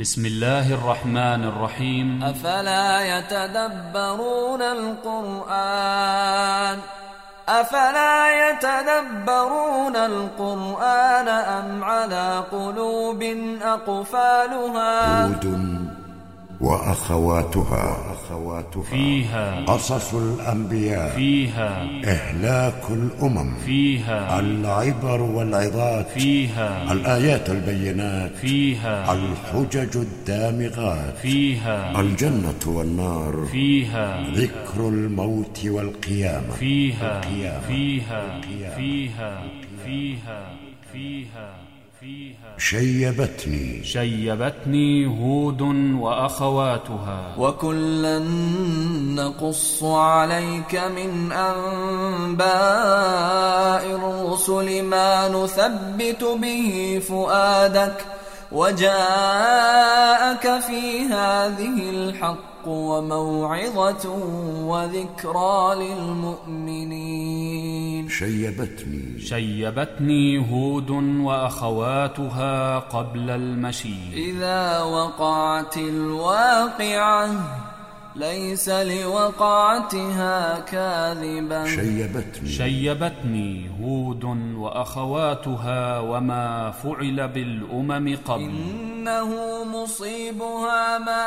بسم الله الرحمن الرحيم. أفلا يتدبرون القرآن؟ أفلا يتدبرون القرآن أم على قلوب أقفالها؟ هود وأخواتها. أخواتها فيها. قصص الأنبياء. فيها. إهلاك الأمم. فيها. العبر والعظات. فيها. الآيات البينات. فيها. الحجج الدامغات. فيها. الجنة والنار. فيها. ذكر الموت والقيامة. فيها. القيامة. فيها. القيامة. فيها فيها. فيها. فيها. شيبتني. شيبتني هود وأخواتها. وكلا نقص عليك من أنباء الرسل ما نثبت به فؤادك وجاءك في هذه الحق. وموعظة وذكرى للمؤمنين. شيبتني. شيبتني هود وأخواتها قبل المشي. إذا وقعت الواقعة ليس لوقعتها كاذبة شيبتني. شيبتني هود وأخواتها وما فعل بالأمم قبل. إنه مصيبها ما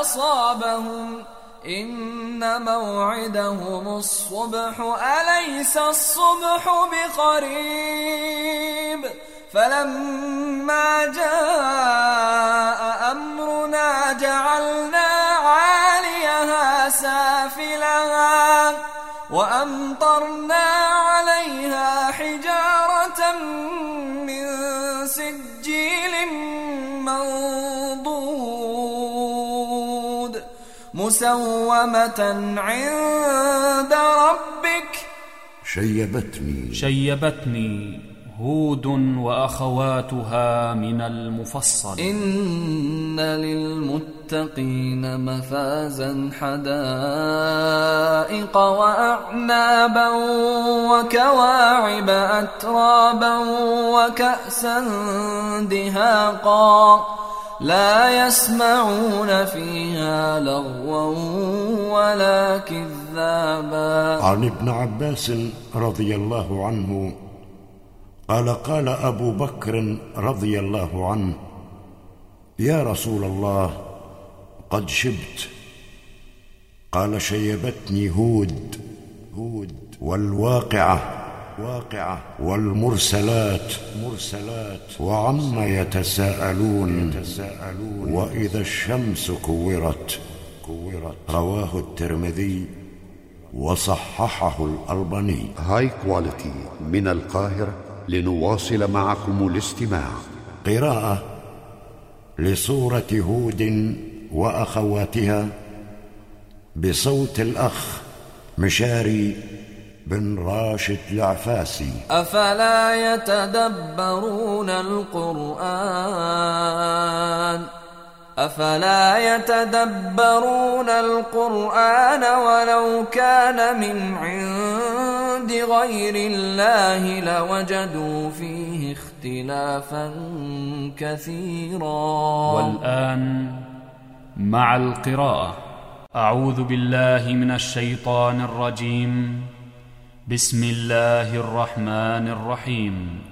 أصابهم. إن موعدهم الصبح أليس الصبح بقريب؟ فلما جاء أمرنا جعلنا عاليها سافلها وأمطرنا عليها حجارة من سجيل منضود مسومة عند ربك. شيبتني. شيبتني. هود وأخواتها من المفصل. إن للمتقين مفازا حدائق وأعنابا وكواعب أترابا وكأسا دهاقا لا يسمعون فيها لغوا ولا كذابا. عن ابن عباس رضي الله عنه قال قال أبو بكر رضي الله عنه يا رسول الله قد شبت. قال شيبتني هود هود والواقعة واقعة والمرسلات مرسلات وعما يتساءلون يتساءلون وإذا الشمس كورت. كورت رواه الترمذي وصححه الألباني. High Quality من القاهرة لنواصل معكم الاستماع. قراءة لسورة هود وأخواتها بصوت الأخ مشاري بن راشد العفاسي. أفلا يتدبرون القرآن؟ أفلا يتدبرون القرآن ولو كان من عند غير الله لوجدوا فيه اختلافا كثيرا. والآن مع القراءة. أعوذ بالله من الشيطان الرجيم. بسم الله الرحمن الرحيم.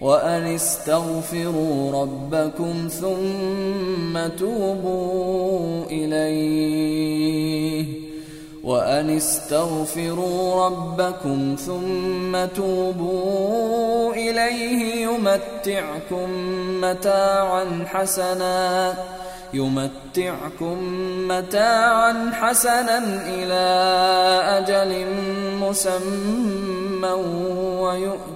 وأن استغفروا ربكم ثم توبوا إليه. وأن استغفروا ربكم ثم توبوا إليه. يمتعكم متاعا حسنا. يمتعكم متاعا حسنا إلى أجل مسمى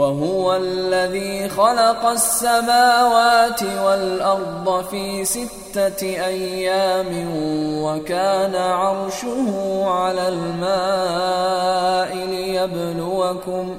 وهو الذي خلق السماوات والأرض في ستة أيام وكان عرشه على الماء ليبلوكم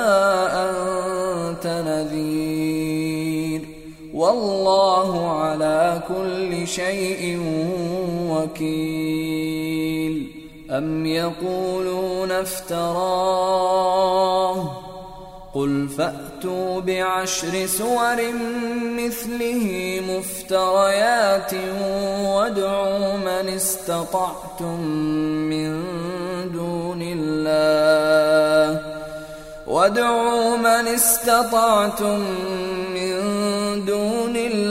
والله على كل شيء وكيل. أم يقولون افتراه؟ قل فأتوا بعشر سور مثله مفتريات وادعوا من استطعتم من دون الله. وادعوا من استطعتم من دون الله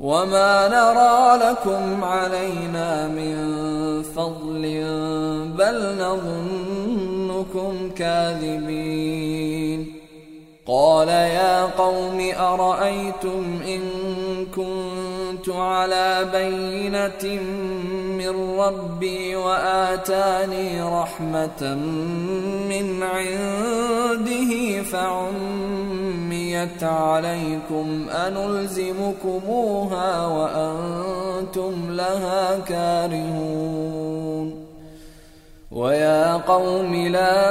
وما نرى لكم علينا من فضل بل نظنكم كاذبين قال يا قوم ارايتم ان كنت على بينة من ربي وآتاني رحمة من عنده فعميت عليكم أنلزمكموها وأنتم لها كارهون ويا قوم لا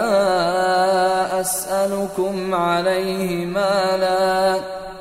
أسألكم عليه مالا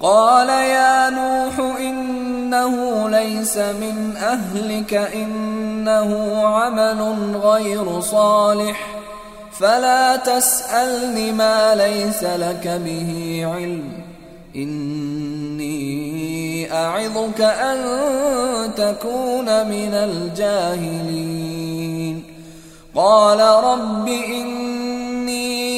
قال يا نوح إنه ليس من أهلك إنه عمل غير صالح. فلا تسألني ما ليس لك به علم. إني أعظك أن تكون من الجاهلين. قال رب إني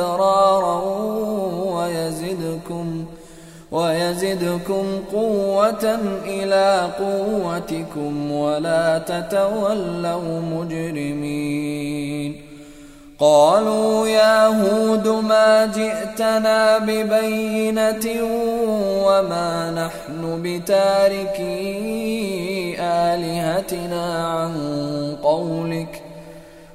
مدرارا ويزدكم ويزدكم قوة إلى قوتكم ولا تتولوا مجرمين. قالوا يا هود ما جئتنا ببينة وما نحن بتاركي آلهتنا عن قولك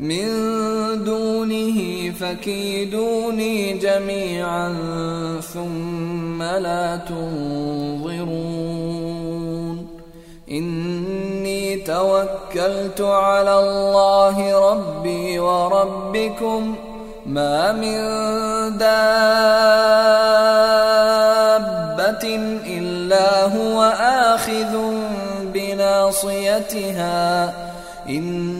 من دونه فكيدوني جميعا ثم لا تنظرون. إني توكلت على الله ربي وربكم. ما من دابة إلا آخذ بناصيتها. إن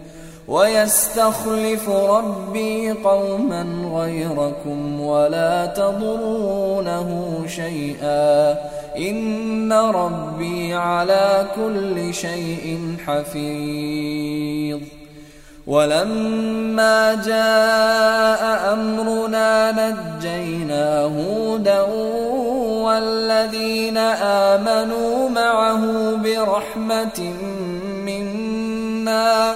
ويستخلف ربي قوما غيركم ولا تضرونه شيئا. إن ربي على كل شيء حفيظ. ولما جاء أمرنا نجينا هودا والذين آمنوا معه برحمة منا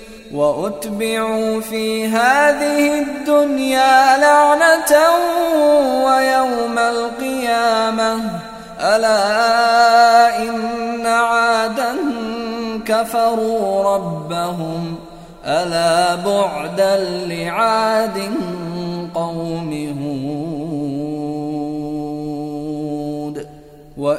وأتبعوا في هذه الدنيا لعنة ويوم القيامة. ألا إن عادا كفروا ربهم. ألا بعدا لعاد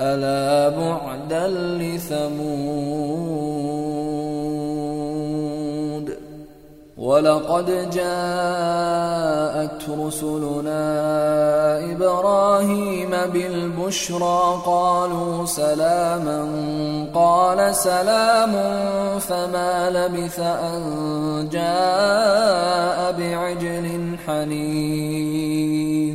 ألا بعدا لثمود ولقد جاءت رسلنا إبراهيم بالبشرى قالوا سلاما قال سلام فما لبث أن جاء بعجل حنيذ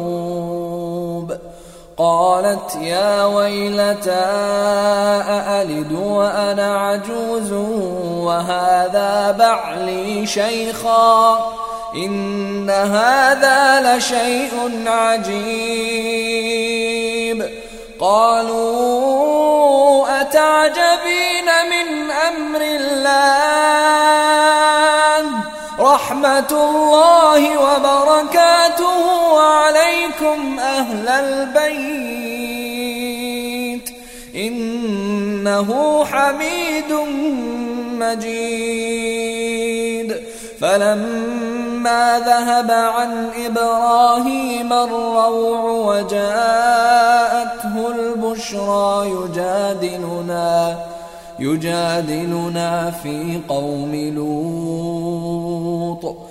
قالت يا ويلتى أألد وأنا عجوز وهذا بعلي شيخا إن هذا لشيء عجيب. قالوا أتعجبين من أمر الله؟ رحمة الله وبركاته. عليكم أهل البيت إنه حميد مجيد. فلما ذهب عن إبراهيم الروع وجاءته البشرى يجادلنا يجادلنا في قوم لوط.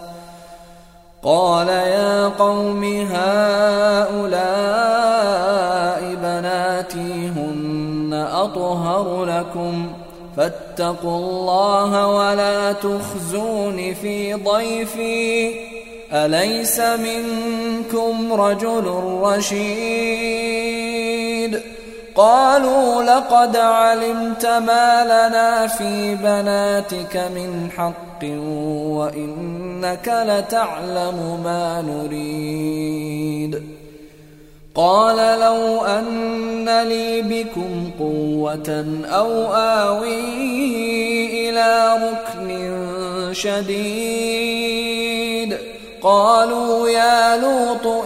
قال يا قوم هؤلاء بناتي هن أطهر لكم. فاتقوا الله ولا تخزون في ضيفي. أليس منكم رجل رشيد؟ قالوا لقد علمت ما لنا في بناتك من حق وإنك لتعلم ما نريد. قال لو أن لي بكم قوة أو آوي إلى ركن شديد. قالوا يا لوط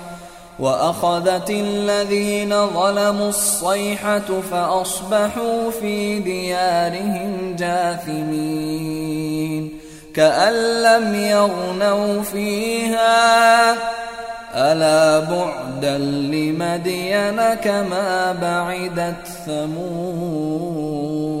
وأخذت الذين ظلموا الصيحة فأصبحوا في ديارهم جاثمين كأن لم يغنوا فيها ألا بعدا لمدين كما بعدت ثمود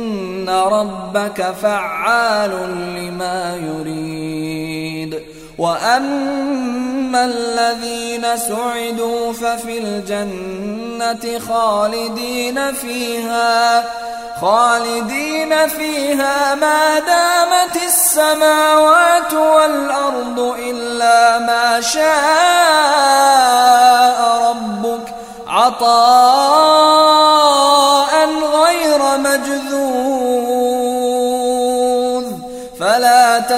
ربك فعال لما يريد. وأما الذين سعدوا ففي الجنة خالدين فيها خالدين فيها ما دامت السماوات والأرض إلا ما شاء ربك عطاء غير مجذوذ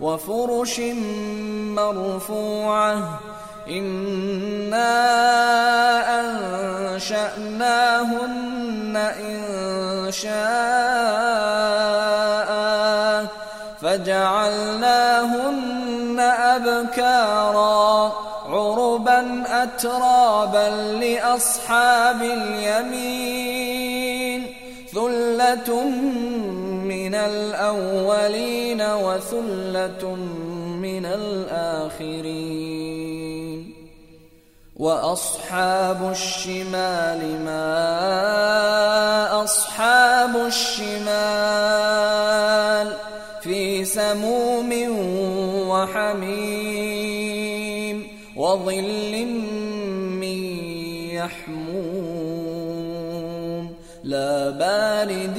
وفرش مرفوعة. إنا أنشأناهن إن شاء فجعلناهن أبكارا عربا أترابا لأصحاب اليمين ثلة من الأولين وثلة من الآخرين. وأصحاب الشمال ما أصحاب الشمال في سموم وحميم وظل من يحموم لا بارد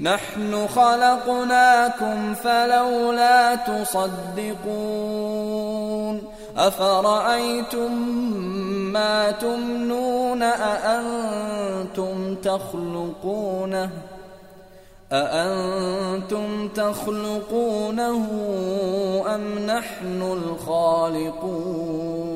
نحن خلقناكم فلولا تصدقون أفرأيتم ما تمنون أأنتم تخلقونه أأنتم تخلقونه أم نحن الخالقون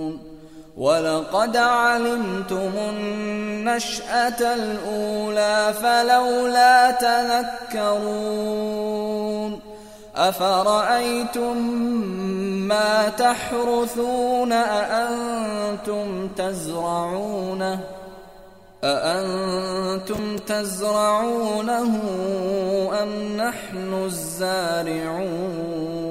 ولقد علمتم النشأة الأولى فلولا تذكرون أفرأيتم ما تحرثون أأنتم تزرعونه أأنتم تزرعونه أم نحن الزارعون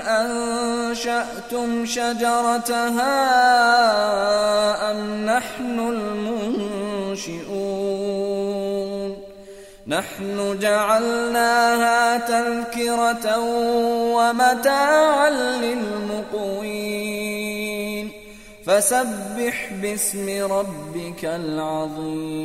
أنشأتم شجرتها أم نحن المنشئون؟ نحن جعلناها تذكرة ومتاعا للمقوين. فسبح باسم ربك العظيم.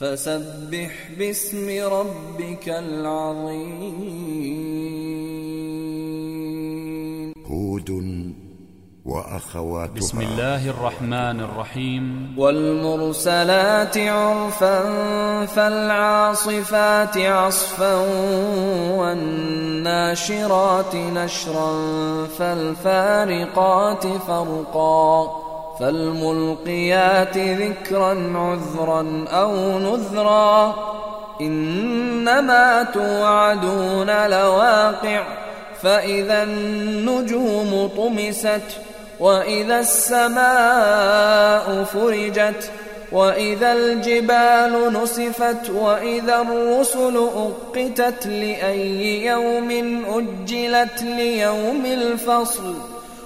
فسبح باسم ربك العظيم. هود وأخواتها. بسم الله الرحمن الرحيم. والمرسلات عرفا فالعاصفات عصفا والناشرات نشرا فالفارقات فرقا. فالملقيات ذكرا عذرا أو نذرا. إنما توعدون لواقع فإذا النجوم طمست وإذا السماء فرجت وإذا الجبال نسفت وإذا الرسل أقتت لأي يوم أجلت ليوم الفصل.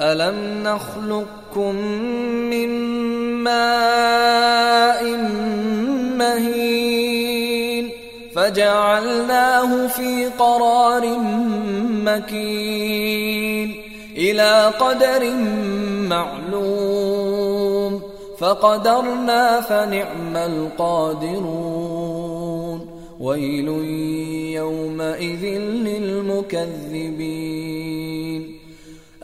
ألم نخلقكم من ماء مهين فجعلناه في قرار مكين إلى قدر معلوم فقدرنا فنعم القادرون ويل يومئذ للمكذبين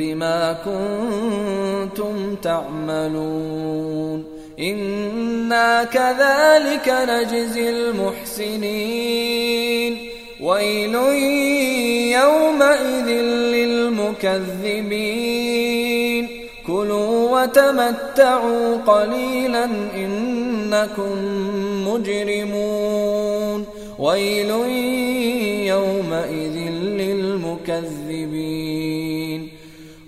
بما كنتم تعملون. إنا كذلك نجزي المحسنين. ويل يومئذ للمكذبين. كلوا وتمتعوا قليلا إنكم مجرمون. ويل يومئذ للمكذبين.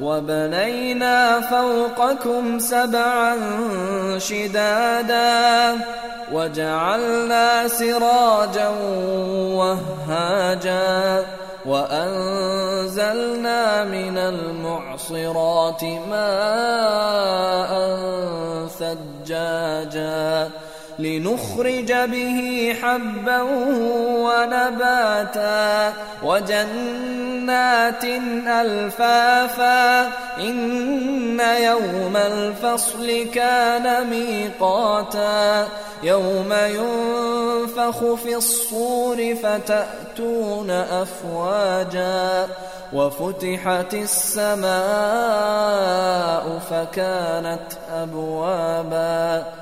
وبنينا فوقكم سبعا شدادا وجعلنا سراجا وهاجا وأنزلنا من المعصرات ماء ثجاجا لنخرج به حبا ونباتا وجنات ألفافا إن يوم الفصل كان ميقاتا يوم ينفخ في الصور فتأتون أفواجا وفتحت السماء فكانت أبوابا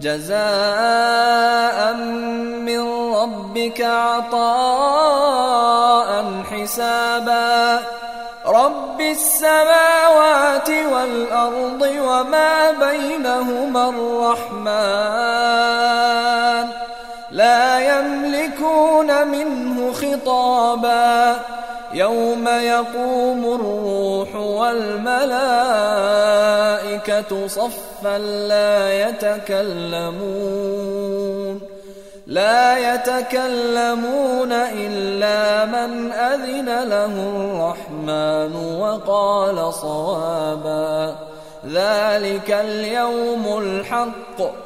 جزاء من ربك عطاء حسابا. رب السماوات والأرض وما بينهما الرحمن. لا يملكون منه خطابا. يوم يقوم الروح والملائكة صفا لا يتكلمون لا يتكلمون إلا من أذن له الرحمن وقال صوابا ذلك اليوم الحق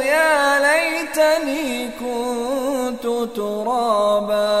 ترابا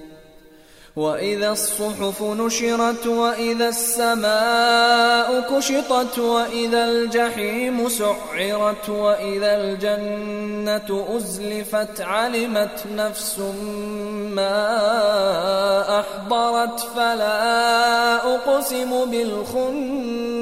وإذا الصحف نشرت وإذا السماء كشطت وإذا الجحيم سعرت وإذا الجنة أزلفت علمت نفس ما أحضرت فلا أقسم بالخنس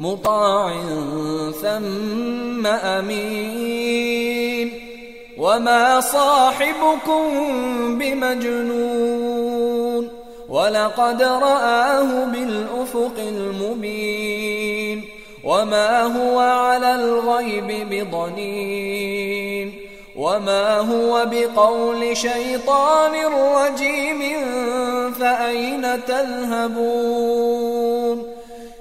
مطاع ثم أمين. وما صاحبكم بمجنون. ولقد رآه بالأفق المبين. وما هو على الغيب بضنين. وما هو بقول شيطان رجيم. فأين تذهبون؟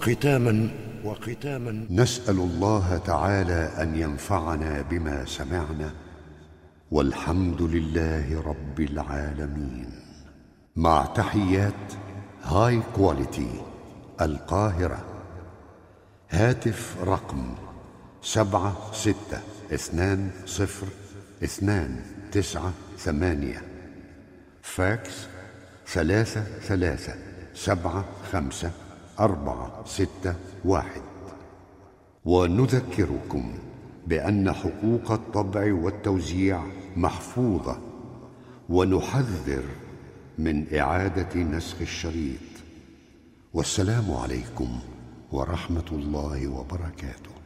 وختاما وختاما نسأل الله تعالى أن ينفعنا بما سمعنا والحمد لله رب العالمين. مع تحيات High Quality القاهرة. هاتف رقم سبعة ستة اثنان صفر اثنان تسعة ثمانية. فاكس ثلاثة ثلاثة سبعة خمسة أربعة ستة واحد. ونذكركم بأن حقوق الطبع والتوزيع محفوظة. ونحذر من إعادة نسخ الشريط. والسلام عليكم ورحمة الله وبركاته.